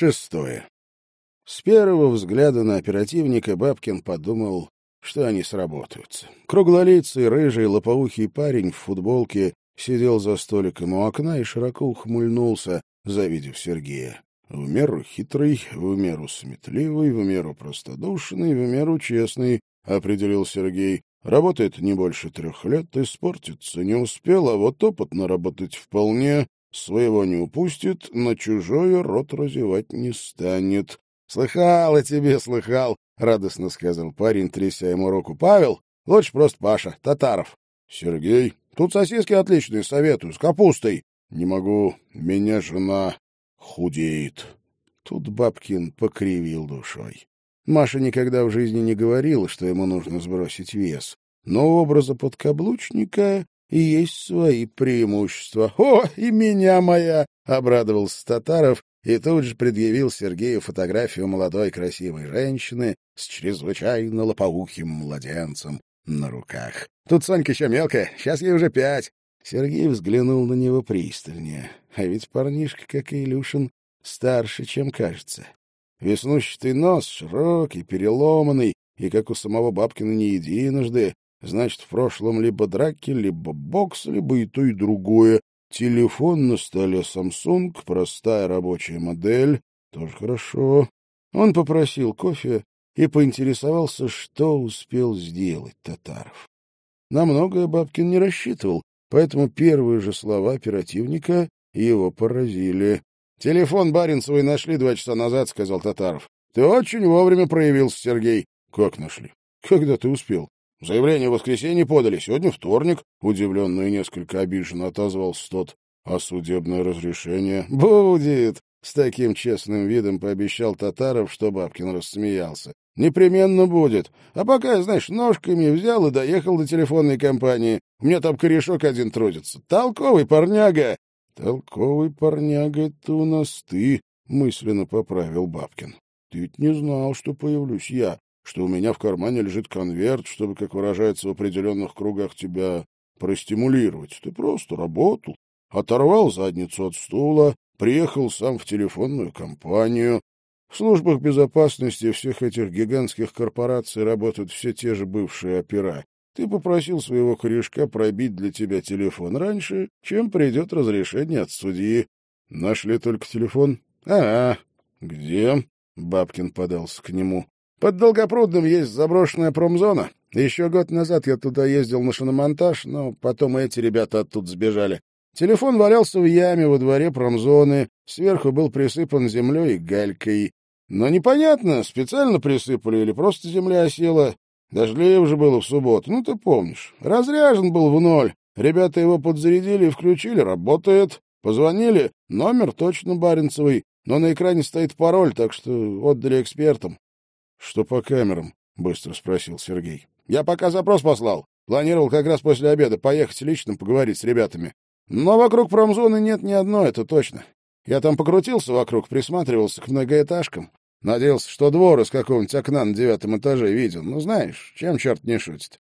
Шестое. С первого взгляда на оперативника Бабкин подумал, что они сработаются. Круглолицый, рыжий, лопоухий парень в футболке сидел за столиком у окна и широко ухмыльнулся, завидев Сергея. В меру хитрый, в меру сметливый, в меру простодушный, в меру честный, — определил Сергей. Работает не больше трех лет, испортиться не успел, а вот опытно работать вполне, своего не упустит, на чужое рот разевать не станет. — Слыхал о тебе, слыхал, — радостно сказал парень, тряся ему руку. — Павел, лучше просто Паша, Татаров. — Сергей, тут сосиски отличные, советую, с капустой. — Не могу, меня жена худеет. Тут Бабкин покривил душой. Маша никогда в жизни не говорила, что ему нужно сбросить вес. Но образа подкаблучника есть свои преимущества. «О, и меня моя!» — обрадовался Татаров и тут же предъявил Сергею фотографию молодой красивой женщины с чрезвычайно лопоухим младенцем на руках. «Тут Сонька еще мелкая, сейчас ей уже пять». Сергей взглянул на него пристальнее. А ведь парнишка, как и Илюшин, старше, чем кажется. Веснущатый нос, широкий, переломанный, и, как у самого Бабкина, не единожды, значит, в прошлом либо драки, либо бокс, либо и то, и другое. Телефон на столе Samsung, простая рабочая модель, тоже хорошо. Он попросил кофе и поинтересовался, что успел сделать Татаров. На многое Бабкин не рассчитывал, поэтому первые же слова оперативника его поразили. — Телефон Баренцевой нашли два часа назад, — сказал Татаров. — Ты очень вовремя проявился, Сергей. — Как нашли? Когда ты успел? Заявление в воскресенье подали, сегодня вторник. Удивленно и несколько обиженно отозвался тот. А судебное разрешение? Будет! С таким честным видом пообещал Татаров, что Бабкин рассмеялся. Непременно будет. А пока, знаешь, ножками взял и доехал до телефонной компании. У меня там корешок один трудится. Толковый парняга. Толковый парняга — это у нас ты, мысленно поправил Бабкин. Ты ведь не знал, что появлюсь я что у меня в кармане лежит конверт, чтобы, как выражается в определенных кругах, тебя простимулировать. Ты просто работал, оторвал задницу от стула, приехал сам в телефонную компанию. В службах безопасности всех этих гигантских корпораций работают все те же бывшие опера. Ты попросил своего корешка пробить для тебя телефон раньше, чем придет разрешение от судьи. Нашли только телефон? А, -а. где? Бабкин подался к нему. Под Долгопрудным есть заброшенная промзона. Еще год назад я туда ездил на шиномонтаж, но потом эти ребята оттуда сбежали. Телефон валялся в яме во дворе промзоны, сверху был присыпан землей и галькой. Но непонятно, специально присыпали или просто земля осела. Дождливо же было в субботу, ну ты помнишь. Разряжен был в ноль. Ребята его подзарядили и включили, работает. Позвонили, номер точно Баренцевый, но на экране стоит пароль, так что отдали экспертам. Что по камерам? быстро спросил Сергей. Я пока запрос послал. Планировал как раз после обеда поехать лично поговорить с ребятами. Но вокруг промзоны нет ни одной, это точно. Я там покрутился вокруг, присматривался к многоэтажкам. Надеялся, что двор из какого-нибудь окна на девятом этаже видел. Ну, знаешь, чем черт не шутит.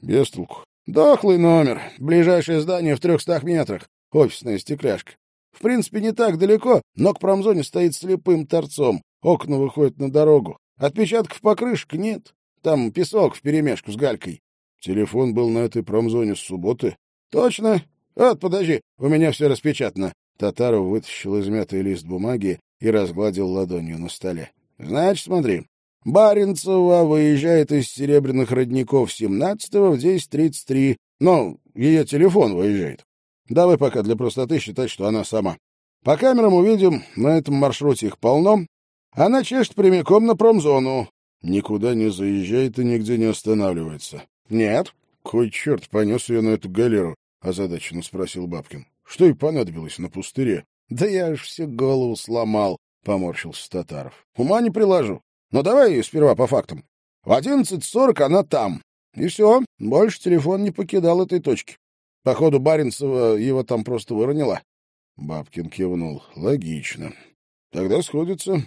Без толку. Дохлый номер. Ближайшее здание в трехстах метрах. Офисная стекляшка. В принципе, не так далеко, но к промзоне стоит слепым торцом. Окна выходят на дорогу. Отпечатков покрышек нет. Там песок вперемешку с галькой. Телефон был на этой промзоне с субботы. Точно. Вот, подожди, у меня все распечатано. Татаров вытащил измятый лист бумаги и разгладил ладонью на столе. Значит, смотри. Баренцева выезжает из Серебряных родников 17-го в 10.33. Ну, ее телефон выезжает. Давай пока для простоты считать, что она сама. По камерам увидим, на этом маршруте их полно. Она чешет прямиком на промзону. Никуда не заезжает и нигде не останавливается. — Нет. — Кой черт понес ее на эту галеру? — озадаченно спросил Бабкин. — Что ей понадобилось на пустыре? — Да я аж всю голову сломал, — поморщился Татаров. — Ума не приложу. Но давай сперва по фактам. В одиннадцать сорок она там. И все, больше телефон не покидал этой точки. Походу, Баренцева его там просто выронила. Бабкин кивнул. — Логично. Тогда сходится.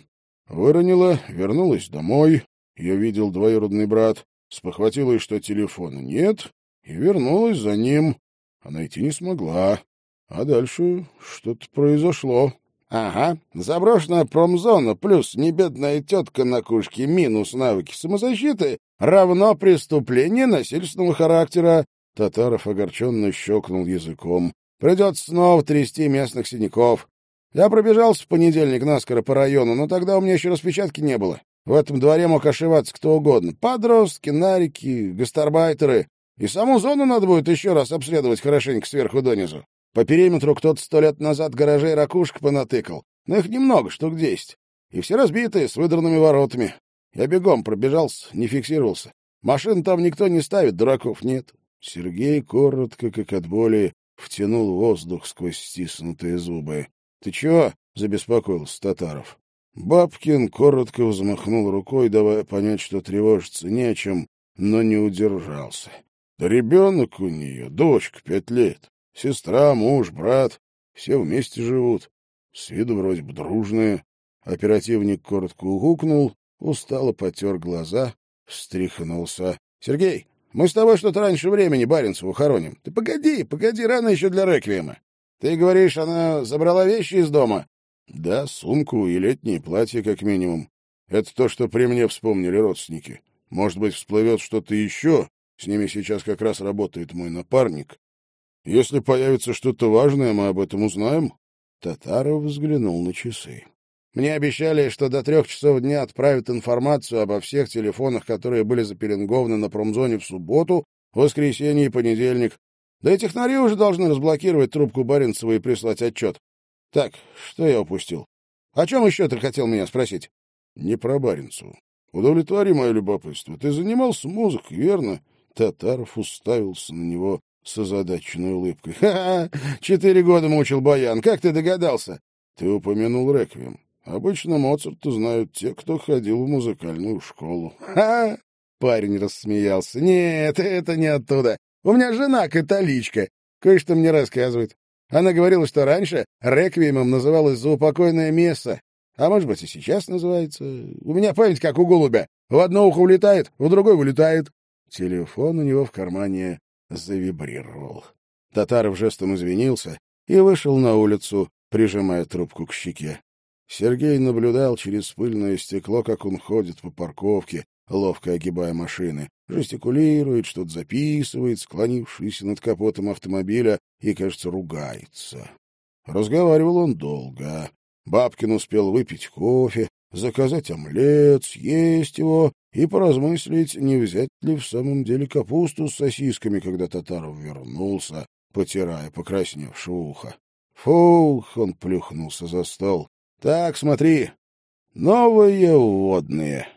Выронила, вернулась домой. Ее видел двоюродный брат. Спохватила, что телефона нет, и вернулась за ним. А найти не смогла. А дальше что-то произошло. Ага, заброшенная промзона плюс небедная тетка на кушке минус навыки самозащиты равно преступление насильственного характера. Татаров огорченно щелкнул языком. Придется снова трясти местных синяков. Я пробежался в понедельник наскоро по району, но тогда у меня еще распечатки не было. В этом дворе мог ошиваться кто угодно. Подростки, нарики, гастарбайтеры. И саму зону надо будет еще раз обследовать хорошенько сверху донизу. По периметру кто-то сто лет назад гаражей ракушек понатыкал. Но их немного, штук десять. И все разбитые, с выдранными воротами. Я бегом пробежался, не фиксировался. Машин там никто не ставит, дураков нет. Сергей коротко, как от боли, втянул воздух сквозь стиснутые зубы. — Ты чего? — забеспокоился Татаров. Бабкин коротко взмахнул рукой, давая понять, что тревожиться не о чем, но не удержался. Да ребенок у нее, дочка, пять лет. Сестра, муж, брат. Все вместе живут. С виду вроде бы дружные. Оперативник коротко угукнул, устало потер глаза, встряхнулся. — Сергей, мы с тобой что-то раньше времени Баренцеву хороним. Ты погоди, погоди, рано еще для реквиема. Ты говоришь, она забрала вещи из дома? — Да, сумку и летнее платье, как минимум. Это то, что при мне вспомнили родственники. Может быть, всплывет что-то еще. С ними сейчас как раз работает мой напарник. Если появится что-то важное, мы об этом узнаем. Татаров взглянул на часы. Мне обещали, что до трех часов дня отправят информацию обо всех телефонах, которые были запеленгованы на промзоне в субботу, воскресенье и понедельник. Да и технари уже должны разблокировать трубку Баренцева и прислать отчет. Так, что я упустил? О чем еще ты хотел меня спросить? Не про Баренцеву. Удовлетвори мое любопытство. Ты занимался музыкой, верно? Татаров уставился на него с озадаченной улыбкой. «Ха-ха! Четыре года мучил баян. Как ты догадался?» «Ты упомянул реквием. Обычно Моцарта знают те, кто ходил в музыкальную школу». «Ха!» — парень рассмеялся. «Нет, это не оттуда. У меня жена католичка. Кое-что мне рассказывает. Она говорила, что раньше реквиемом называлось заупокойное место. А может быть, и сейчас называется. У меня память как у голубя. В одно ухо улетает, в другое вылетает. Телефон у него в кармане завибрировал. Татаров жестом извинился и вышел на улицу, прижимая трубку к щеке. Сергей наблюдал через пыльное стекло, как он ходит по парковке, ловко огибая машины, жестикулирует, что-то записывает, склонившись над капотом автомобиля, и, кажется, ругается. Разговаривал он долго. Бабкин успел выпить кофе, заказать омлет, съесть его и поразмыслить, не взять ли в самом деле капусту с сосисками, когда Татаров вернулся, потирая покрасневшее ухо. Фух, он плюхнулся за стол. Так, смотри, новые водные.